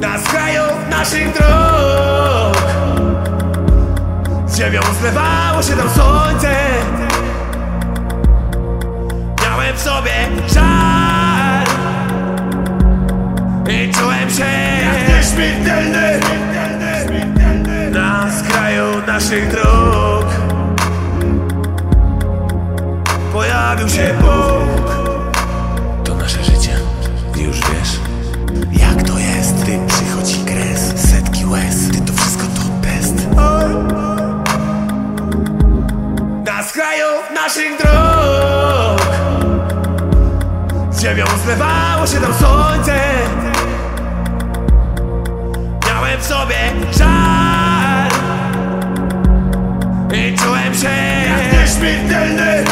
Na skraju naszych dróg. Z ziemią zlewało się tam słońce. Miałem w sobie żal. I czułem się jak nieśmiertelny. Na skraju naszych dróg. Pojawił się Bóg Na skraju naszych dróg. Z ziemią zlewało się tam słońce. Miałem w sobie żal. I czułem się jak nieśmiertelny.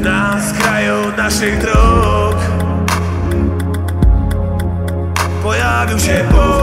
Na skraju naszych dróg. Pojawił się Bóg